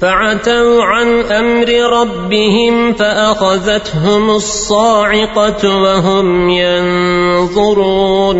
فعتوا عن أمر ربهم فأخذتهم الصاعقة وهم ينظرون.